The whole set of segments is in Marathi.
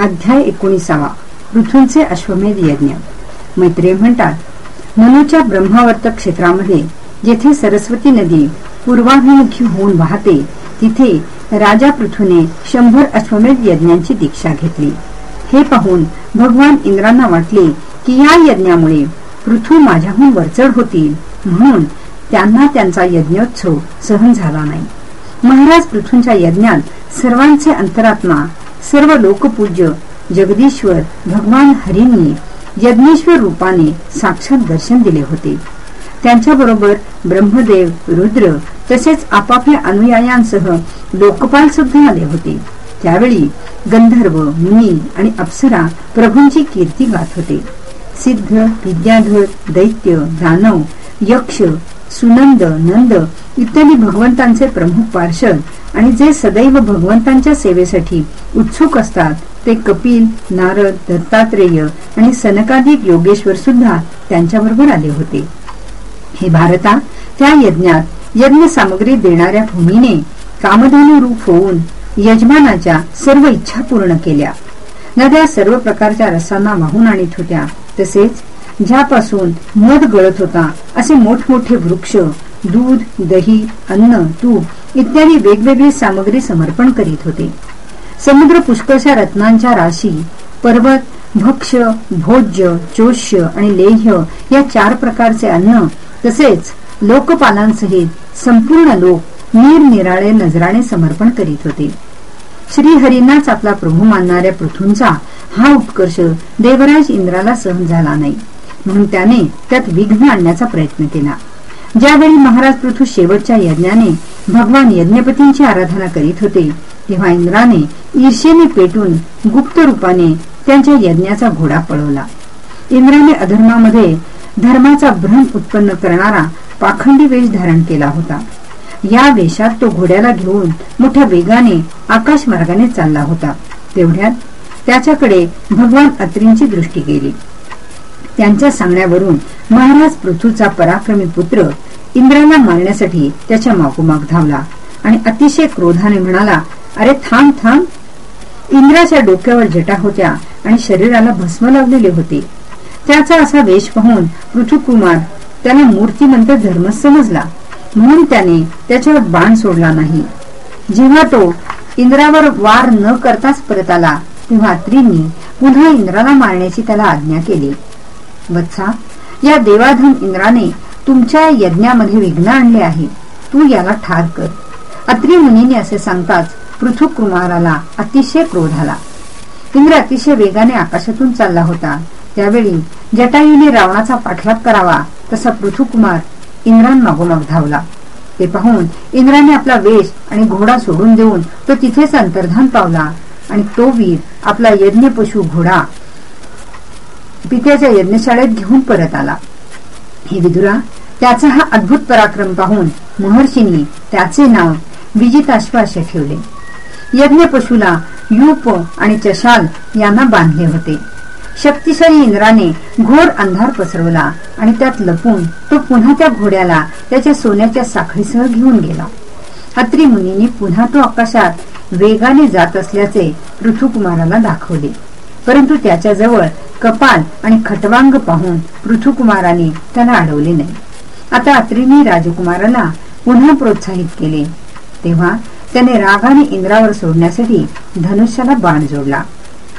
अध्याय एकोणीसावा. पृथ्वीचे अश्वमेध यज्ञ. मैत्रिय म्हणतात मनुच्या ब्रह्मावर्त क्षेत्रामध्ये जेथे सरस्वती नदी पूर्वाभिमुखी होऊन वाहते तिथे राजा पृथ्वीने शंभर अश्वमेध यज्ञांची दीक्षा घेतली. हे पाहून भगवान इंद्रांना वाटले की या यज्ञामुळे पृथ्वी माझ्याहून वरचढ होतील म्हणून त्यांना त्यांचा यज्ञोत्सव सहन झाला नाही. महाराज पृथ्वीच्या यज्ञात सर्वांचे अंतरात्मा सर्व लोकपूज्य जगदीश्वर भगवान हरींनी यज्ञेश्वर रूपाने साक्षात दर्शन दिले होते. त्यांच्याबरोबर ब्रह्मदेव रुद्र तसेच आपापल्या अनुयायांसह लोकपाल सुद्धा आले होते. त्यावेळी गंधर्व मुनी आणि अप्सरा प्रभूंची कीर्ती गात होते. सिद्ध विद्याधर दैत्य दानव यक्ष सुनंद नंद इत्यादी भगवंतांचे प्रमुख पार्षद आणि जे सदैव भगवंतांच्या सेवेसाठी उत्सुक असतात ते कपिल नारद दत्तात्रेय आणि सनकाधिक योगेश्वर सुद्धा त्यांच्याबरोबर आले होते. हे भारता त्या यज्ञात यज्ञ सामग्री देणाऱ्या भूमीने कामधेनू रूप होऊन यजमानाच्या सर्व इच्छा पूर्ण केल्या. नद्या सर्व प्रकारच्या रसांना वाहून आणत होत्या तसेच ज्यापासून मध गळत होता असे मोठमोठे वृक्ष दूध दही अन्न तूप इत्यादी वेगवेगळी सामग्री समर्पण करीत होते. समुद्र पुष्कळशा रत्नांच्या राशी पर्वत भक्ष भोज्य चोष्य आणि लेह्य या चार प्रकारचे अन्न तसेच लोकपालांसहित संपूर्ण लोक निरनिराळे नजराने समर्पण करीत होते. श्रीहरींनाच आपला प्रभू मानणाऱ्या पृथूंचा हा उत्कर्ष देवराज इंद्राला सहन झाला नाही. म्हणून त्याने त्यात विघ्न आणण्याचा प्रयत्न केला. ज्यावेळी महाराज पृथू शेवटच्या यज्ञाने भगवान यज्ञपतींची आराधना करीत होते तेव्हा इंद्राने ईर्षेने पेटून गुप्त रूपाने त्यांच्या यज्ञाचा घोडा पळवला. इंद्राने अधर्मामध्ये धर्माचा भ्रम उत्पन्न करणारा पाखंडी वेश धारण केला होता. या वेशात तो घोड्याला घेऊन मोठ्या वेगाने आकाश मार्गाने चालला होता. तेवढ्यात त्याच्याकडे भगवान अत्रींची दृष्टी गेली. त्यांच्या सांगण्यावरून महाराज पृथ्वीचा पराक्रमी पुत्र इंद्राला मारण्यासाठी त्याच्या मागोमाग धावला आणि अतिशय क्रोधाने म्हणाला अरे थांब थांब. इंद्राच्या डोक्यावर जटा होत्या आणि शरीराला भस्म लावलेले होते. त्याचा असा वेश पाहून पृथ्वीकुमार त्याला मूर्तिमंत धर्म समजला. म्हणून त्याने त्याच्यावर बाण सोडला नाही. जेव्हा तो इंद्रावर वार न करताच परत आला तेव्हा त्रींनी पुन्हा इंद्राला मारण्याची त्याला आज्ञा केली. वत्सा या देवाधन इंद्राने तुमच्या यज्ञामध्ये विघ्न आणले आहे. तू याला ठार कर. अत्रि मुनीने असे सांगताच पृथ्वी कुमाराला अतिशय क्रोध आला. इंद्र अतिशय वेगाने आकाशातून चालला होता. त्यावेळी जटायूने रावणाचा पाठलाग करावा तसा पृथ्वीकुमार इंद्रांमागोमाग धावला. ते पाहून इंद्राने आपला वेश आणि घोडा सोडून देऊन तो तिथेच अंतर्धान पावला आणि तो वीर आपला यज्ञ पशु घोडा पित्याच्या यज्ञशाळेत घेऊन परत आला. हे विदुरा त्याचा हा अद्भुत पराक्रम पाहून महर्षींनी त्याचे नाव विजिताश्वास्य ठेवले. यज्ञ पशुला यूप आणि चशाल यांना बांधले होते. शक्तिशाली इंद्राने घोर अंधार पसरवला आणि त्यात लपून तो पुन्हा त्या घोड्याला त्याच्या सोन्याच्या साखळीसह घेऊन गेला. अत्री मुनींनी पुन्हा तो आकाशात वेगाने जात असल्याचे पृथ्वीकुमाराला दाखवले. परंतु त्याच्याजवळ कपाल आणि खटवांग पाहून पृथ्वीकुमाराने त्याला अडवले नाही. आता अत्रिनी राजकुमाराला पुन्हा प्रोत्साहित केले. तेव्हा त्याने रागाने इंद्रावर सोडण्यासाठी धनुष्याला बाण जोडला.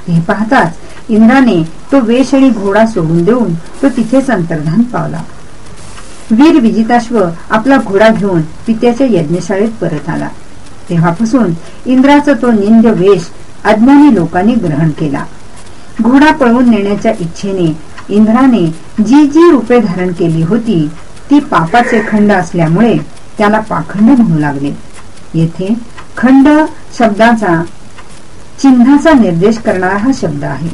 हे पाहताच इंद्राने तो वेश आणि घोडा सोडून देऊन तो तिथेच अंतर्धान पावला. वीर विजिताश्व आपला घोडा घेऊन पित्याच्या यज्ञशाळेत परत आला. तेव्हापासून इंद्राचा तो निंद वेश अज्ञानी लोकांनी ग्रहण केला. घोडा पळवून नेण्याच्या इच्छेने इंद्राने जी जी रूपे धारण केली होती ती पापाचे खंड असल्यामुळे त्याला पाखंड म्हणू लागले. येथे खंड शब्दाचा चिन्हाचा निर्देश करणारा हा शब्द आहे.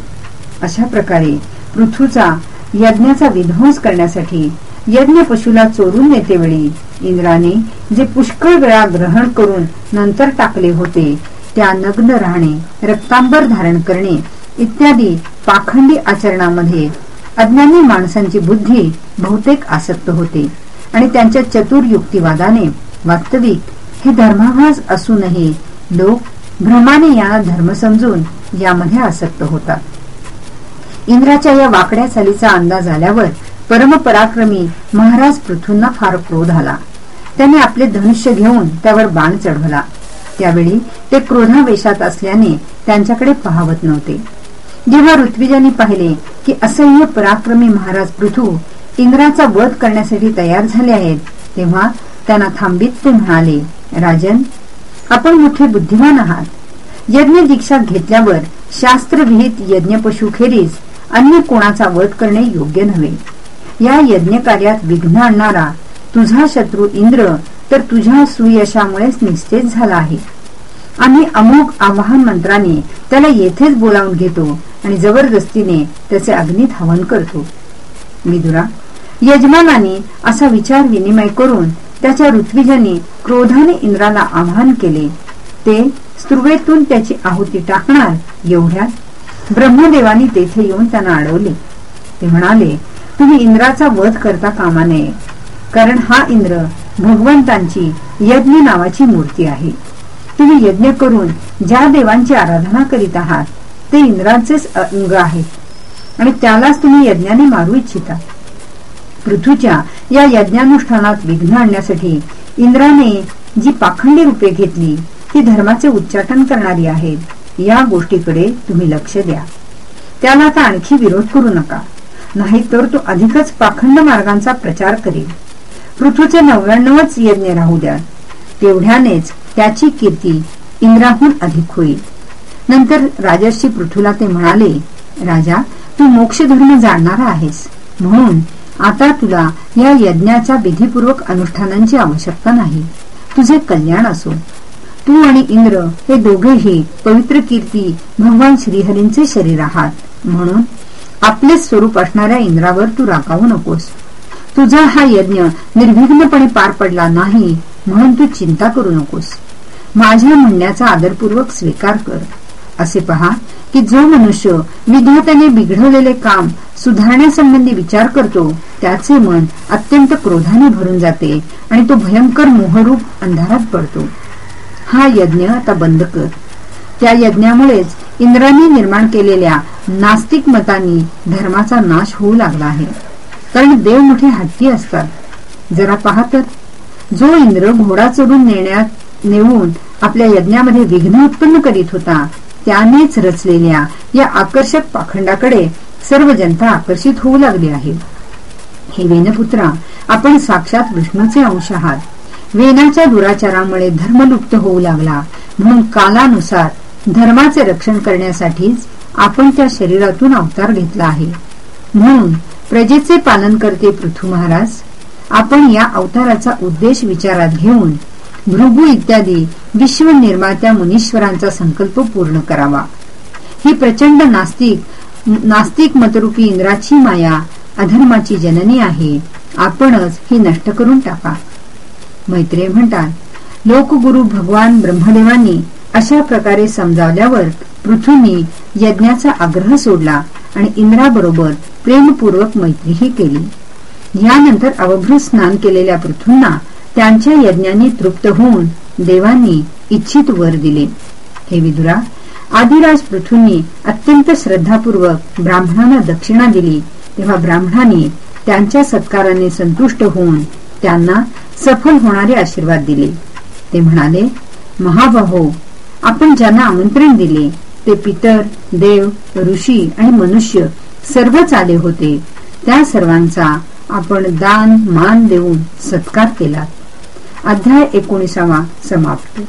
अशा प्रकारे पृथ्वीचा यज्ञाचा विध्वंस करण्यासाठी यज्ञ पशुला चोरून नेतेवेळी इंद्राने जे पुष्कळ वेळा ग्रहण करून नंतर टाकले होते त्या नग्न राहणे रक्तांबर धारण करणे इत्यादी पाखंडी आचरणामध्ये अज्ञानी माणसांची बुद्धी बहुतेक आसक्त होते आणि त्यांच्या चतुर युक्तिवादाने वास्तविक हे धर्माभास असूनही लोक भ्रमाने या धर्म समजून यामध्ये आसक्त होतात. इंद्राच्या या वाकड्या चालीचा अंदाज आल्यावर परमपराक्रमी महाराज पृथ्वींना फार क्रोध आला. त्याने आपले धनुष्य घेऊन त्यावर बाण चढवला. त्यावेळी ते क्रोधावेशात असल्याने त्यांच्याकडे पाहवत नव्हते. जेव्हा ऋत्विजांनी पाहिले की असह्य पराक्रमी महाराज पृथू इंद्राचा वध करण्यासाठी तयार झाले आहेत तेव्हा त्यांना थांबित ते म्हणाले राजन आपण मोठे बुद्धिमान आहात. यज्ञ दीक्षा घेतल्यावर शास्त्रविहित यज्ञ पशुखेरीज अन्य कोणाचा वध करणे योग्य नव्हे. या यज्ञ कार्यात विघ्न आणणारा तुझा शत्रू इंद्र तर तुझ्या सुयशामुळेच निश्चित झाला आहे. आम्ही अमुक आवाहन मंत्राने त्याला येथेच बोलावून घेतो आणि जबरदस्तीने त्याचे अग्नीत हवन करतो. मिदुरा यजमानाने असा विचार विनिमय करून त्याच्या ऋत्विजाने क्रोधाने इंद्राला आवाहन केले. ते स्त्रुवेतून त्याची आहुती टाकणार एवढ्यात ब्रह्मदेवाने तेथे येऊन त्यांना अडवले. ते म्हणाले तुम्ही इंद्राचा वध करता कामा नये कारण हा इंद्र भगवंतांची यज्ञ नावाची मूर्ती आहे. तुम्ही यज्ञ करून ज्या देवांची आराधना करीत आहात ते इंद्राचेच अंग आहेत आणि त्यालाच तुम्ही यज्ञाने मारू इच्छिता. पृथ्वीच्या या यज्ञानुष्ठानात विघ्न आणण्यासाठी इंद्राने जी पाखंडी रूपे घेतली ती धर्माचे उच्चाटन करणारी आहेत. या गोष्टीकडे तुम्ही लक्ष द्या. त्याला आता आणखी विरोध करू नका. नाही तर तो अधिकच पाखंड मार्गांचा प्रचार करेल. पृथ्वीचे नव्याण्णवच यज्ञ राहू द्या. तेवढ्यानेच त्याची कीर्ती इंद्राहून अधिक होईल. नंतर राजर्षी पृथ्वीला ते म्हणाले राजा तू मोक्षधर्म जाणणारा आहेस. म्हणून आता तुला या यज्ञाच्या विधीपूर्वक अनुष्ठानांची आवश्यकता नाही. तुझे कल्याण असो. तू आणि इंद्र हे दोघेही पवित्र कीर्ती भगवान श्रीहरींचे शरीर आहात. म्हणून आपले स्वरूप असणाऱ्या इंद्रावर तू राखावू नकोस. तुझा हा यज्ञ निर्विघ्नपणे पार पडला नाही म्हणून तू चिंता करू नकोस. माझ्या म्हणण्याचा आदरपूर्वक स्वीकार कर. असे पहा की जो मनुष्य विधात्याने बिघडवलेले काम सुधारण्यासंबंधी विचार करतो त्याचे मन अत्यंत क्रोधाने भरून जाते आणि तो भयंकर मोहरूप अंधारात पडतो. हा यज्ञ आता बंद कर. त्या यज्ञामुळेच इंद्राने निर्माण केलेल्या नास्तिक मतांनी धर्माचा नाश होऊ लागला आहे. कारण देव मोठे हट्टी असतात. जरा पाहतात जो इंद्र घोडा चढून नेण्यात नेऊन आपल्या यज्ञामध्ये विघ्न उत्पन्न करीत होता त्यानेच रचलेल्या या आकर्षक पाखंडाकडे सर्व जनता आकर्षित होऊ लागली आहे. हे वेनपुत्रा आपण साक्षात विष्णूचे अंश आहात. वेनाच्या दुराचारामुळे धर्म लुप्त होऊ लागला. म्हणून कालानुसार धर्माचे रक्षण करण्यासाठीच आपण त्या शरीरातून अवतार घेतला आहे. म्हणून प्रजेचे पालन करते पृथ्वी महाराज आपण या अवताराचा उद्देश विचारात घेऊन भृगू इत्यादी विश्व निर्मात्या मुनीश्वरांचा संकल्प पूर्ण करावा. ही प्रचंड नास्तिक नास्तिक मतरूपी इंद्राची माया अधर्माची जननी आहे. आपणच ही नष्ट करून टाका. मैत्रे म्हणतात लोकगुरु भगवान ब्रह्मदेवांनी अशा प्रकारे समजावल्यावर पृथ्वीनी यज्ञाचा आग्रह सोडला आणि इंद्राबरोबर प्रेमपूर्वक मैत्रीही केली. यानंतर अवभृत स्नान केलेल्या पृथ्वींना त्यांच्या यज्ञाने तृप्त होऊन देवांनी इच्छित वर दिले. हे विदुरा आदिराज पृथ्वींनी अत्यंत श्रद्धापूर्वक ब्राह्मणांना दक्षिणा दिली. तेव्हा ब्राह्मणांनी त्यांच्या सत्काराने संतुष्ट होऊन त्यांना सफल होणारे आशीर्वाद दिले. ते म्हणाले महाबाहो आपण ज्यांना आमंत्रण दिले ते पितर देव ऋषी आणि मनुष्य सर्वच आले होते. त्या सर्वांचा आपण दान मान देऊन सत्कार केला अध्याय एकोणीसावा समाप्त.